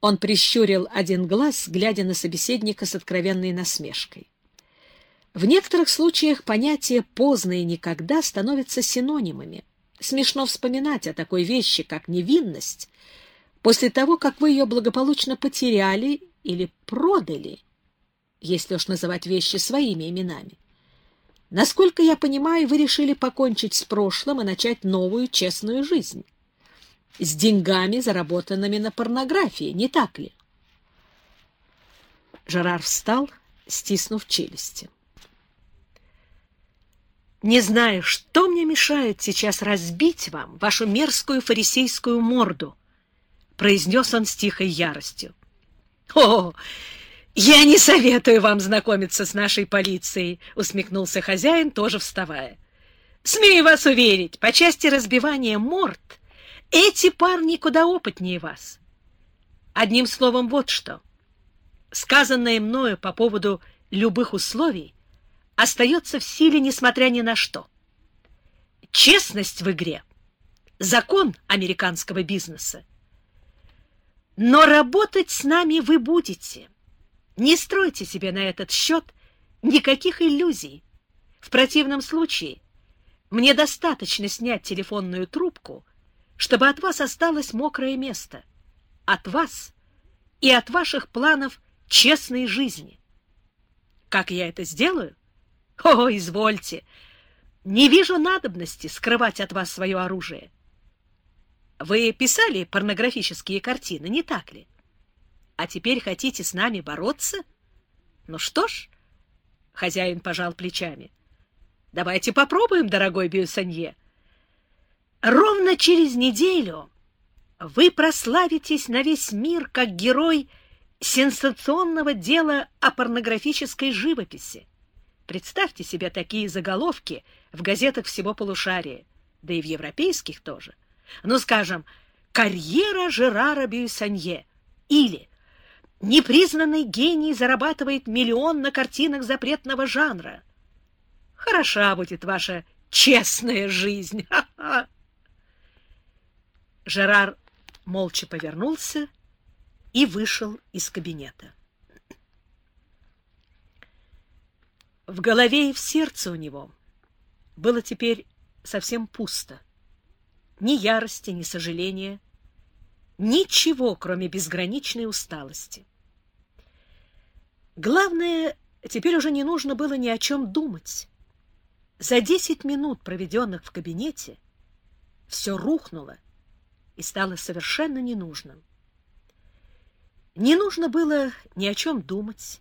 Он прищурил один глаз, глядя на собеседника с откровенной насмешкой. В некоторых случаях понятия «поздно» и «никогда» становятся синонимами. Смешно вспоминать о такой вещи, как невинность, после того, как вы ее благополучно потеряли или продали, если уж называть вещи своими именами. Насколько я понимаю, вы решили покончить с прошлым и начать новую честную жизнь. С деньгами, заработанными на порнографии, не так ли? Жерар встал, стиснув челюсти. Не знаю, что мне мешает сейчас разбить вам вашу мерзкую фарисейскую морду, — произнес он с тихой яростью. — О, я не советую вам знакомиться с нашей полицией, — усмехнулся хозяин, тоже вставая. — Смею вас уверить, по части разбивания морд эти парни куда опытнее вас. Одним словом, вот что. Сказанное мною по поводу любых условий — остается в силе, несмотря ни на что. Честность в игре — закон американского бизнеса. Но работать с нами вы будете. Не стройте себе на этот счет никаких иллюзий. В противном случае мне достаточно снять телефонную трубку, чтобы от вас осталось мокрое место. От вас и от ваших планов честной жизни. Как я это сделаю? О, извольте! Не вижу надобности скрывать от вас свое оружие. Вы писали порнографические картины, не так ли? А теперь хотите с нами бороться? Ну что ж, хозяин пожал плечами. Давайте попробуем, дорогой Бюссанье. Ровно через неделю вы прославитесь на весь мир как герой сенсационного дела о порнографической живописи. Представьте себе такие заголовки в газетах всего полушария, да и в европейских тоже. Ну, скажем, «Карьера Жерара Бюссанье» или «Непризнанный гений зарабатывает миллион на картинах запретного жанра». Хороша будет ваша честная жизнь. Жерар молча повернулся и вышел из кабинета. В голове и в сердце у него было теперь совсем пусто. Ни ярости, ни сожаления, ничего, кроме безграничной усталости. Главное, теперь уже не нужно было ни о чем думать. За десять минут, проведенных в кабинете, все рухнуло и стало совершенно ненужным. Не нужно было ни о чем думать,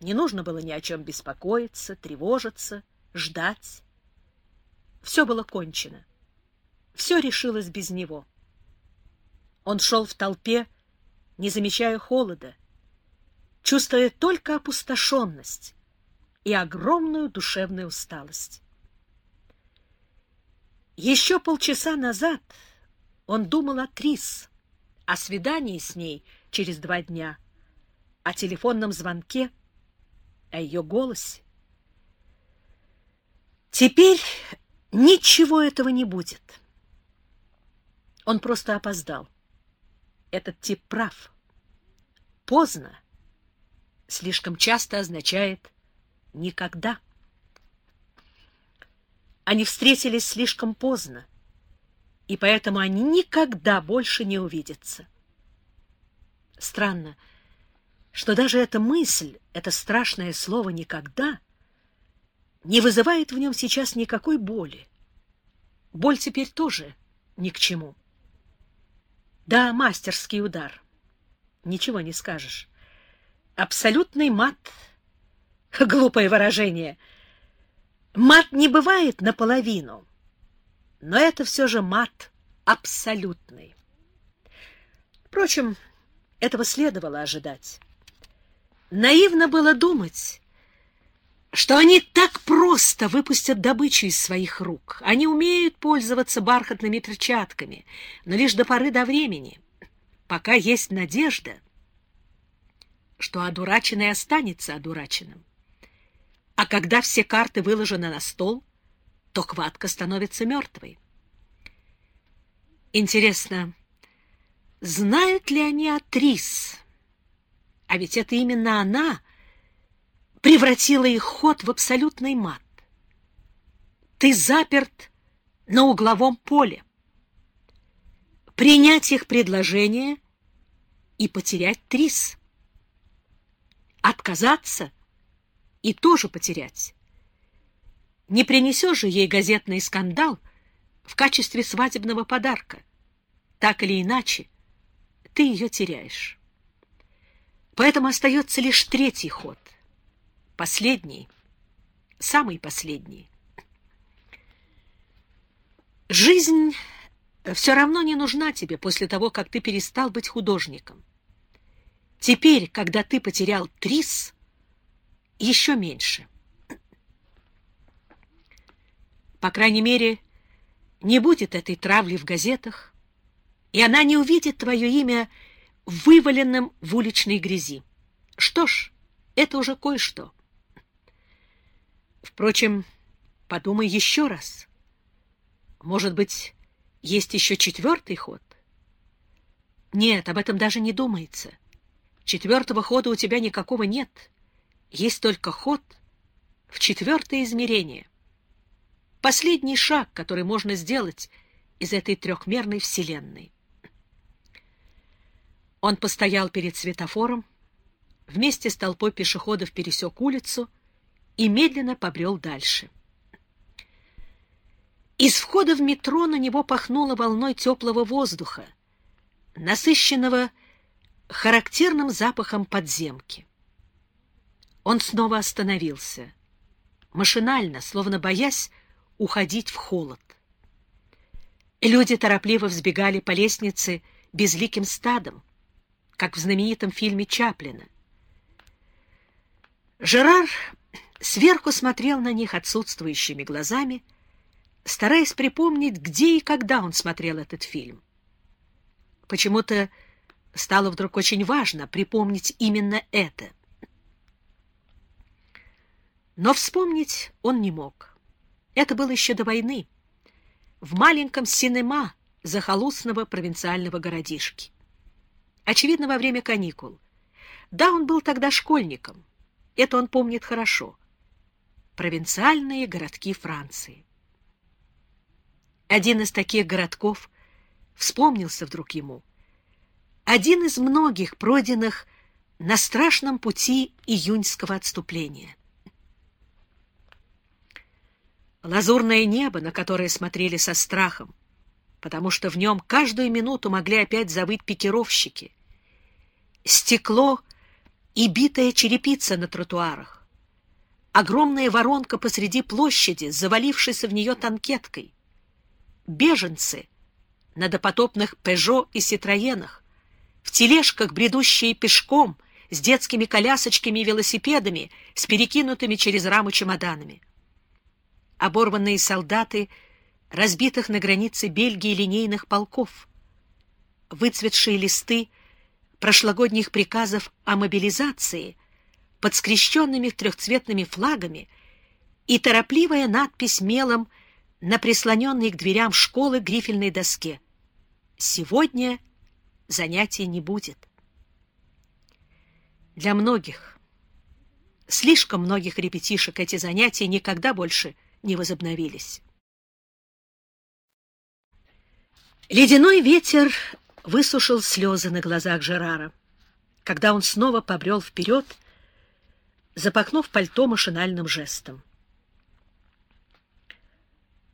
не нужно было ни о чем беспокоиться, тревожиться, ждать. Все было кончено. Все решилось без него. Он шел в толпе, не замечая холода, чувствуя только опустошенность и огромную душевную усталость. Еще полчаса назад он думал о Трис, о свидании с ней через два дня, о телефонном звонке, о ее голосе. Теперь ничего этого не будет. Он просто опоздал. Этот тип прав. Поздно слишком часто означает никогда. Они встретились слишком поздно, и поэтому они никогда больше не увидятся. Странно, что даже эта мысль, это страшное слово «никогда» не вызывает в нем сейчас никакой боли. Боль теперь тоже ни к чему. Да, мастерский удар. Ничего не скажешь. Абсолютный мат. Глупое выражение. Мат не бывает наполовину, но это все же мат абсолютный. Впрочем, этого следовало ожидать. Наивно было думать, что они так просто выпустят добычу из своих рук. Они умеют пользоваться бархатными перчатками, но лишь до поры до времени, пока есть надежда, что одураченный останется одураченным. А когда все карты выложены на стол, то хватка становится мертвой. Интересно, знают ли они Трис? А ведь это именно она превратила их ход в абсолютный мат. Ты заперт на угловом поле. Принять их предложение и потерять Трис. Отказаться и тоже потерять. Не принесешь же ей газетный скандал в качестве свадебного подарка. Так или иначе, ты ее теряешь. Поэтому остается лишь третий ход. Последний, самый последний. Жизнь все равно не нужна тебе после того, как ты перестал быть художником. Теперь, когда ты потерял Трис, еще меньше. По крайней мере, не будет этой травли в газетах, и она не увидит твое имя вываленным в уличной грязи. Что ж, это уже кое-что. Впрочем, подумай еще раз. Может быть, есть еще четвертый ход? Нет, об этом даже не думается. Четвертого хода у тебя никакого нет. Есть только ход в четвертое измерение. Последний шаг, который можно сделать из этой трехмерной вселенной. Он постоял перед светофором, вместе с толпой пешеходов пересек улицу и медленно побрел дальше. Из входа в метро на него пахнуло волной теплого воздуха, насыщенного характерным запахом подземки. Он снова остановился, машинально, словно боясь уходить в холод. Люди торопливо взбегали по лестнице безликим стадом, как в знаменитом фильме Чаплина. Жерар сверху смотрел на них отсутствующими глазами, стараясь припомнить, где и когда он смотрел этот фильм. Почему-то стало вдруг очень важно припомнить именно это. Но вспомнить он не мог. Это было еще до войны, в маленьком синема захолустного провинциального городишки. Очевидно, во время каникул. Да, он был тогда школьником. Это он помнит хорошо. Провинциальные городки Франции. Один из таких городков вспомнился вдруг ему. Один из многих пройденных на страшном пути июньского отступления. Лазурное небо, на которое смотрели со страхом, потому что в нем каждую минуту могли опять завыть пикировщики. Стекло и битая черепица на тротуарах. Огромная воронка посреди площади, завалившаяся в нее танкеткой. Беженцы на допотопных «Пежо» и «Ситроенах», в тележках, бредущие пешком, с детскими колясочками и велосипедами, с перекинутыми через раму чемоданами. Оборванные солдаты — разбитых на границе Бельгии линейных полков, выцветшие листы прошлогодних приказов о мобилизации под скрещенными трехцветными флагами и торопливая надпись мелом на прислоненной к дверям школы грифельной доске. Сегодня занятий не будет. Для многих, слишком многих ребятишек эти занятия никогда больше не возобновились. Ледяной ветер высушил слезы на глазах Жерара, когда он снова побрел вперед, запахнув пальто машинальным жестом.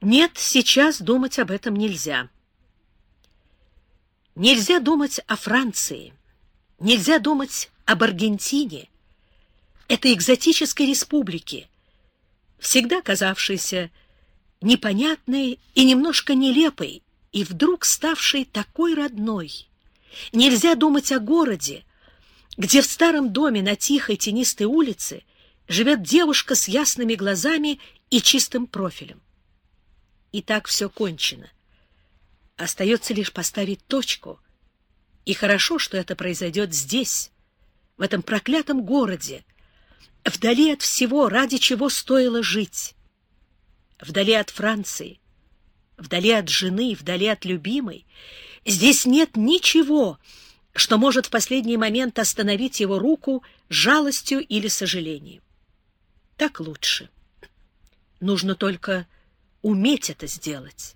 Нет, сейчас думать об этом нельзя. Нельзя думать о Франции, нельзя думать об Аргентине, этой экзотической республике, всегда казавшейся непонятной и немножко нелепой и вдруг ставшей такой родной. Нельзя думать о городе, где в старом доме на тихой тенистой улице живет девушка с ясными глазами и чистым профилем. И так все кончено. Остается лишь поставить точку. И хорошо, что это произойдет здесь, в этом проклятом городе, вдали от всего, ради чего стоило жить, вдали от Франции — вдали от жены, вдали от любимой, Здесь нет ничего, что может в последний момент остановить его руку жалостью или сожалением. Так лучше. Нужно только уметь это сделать.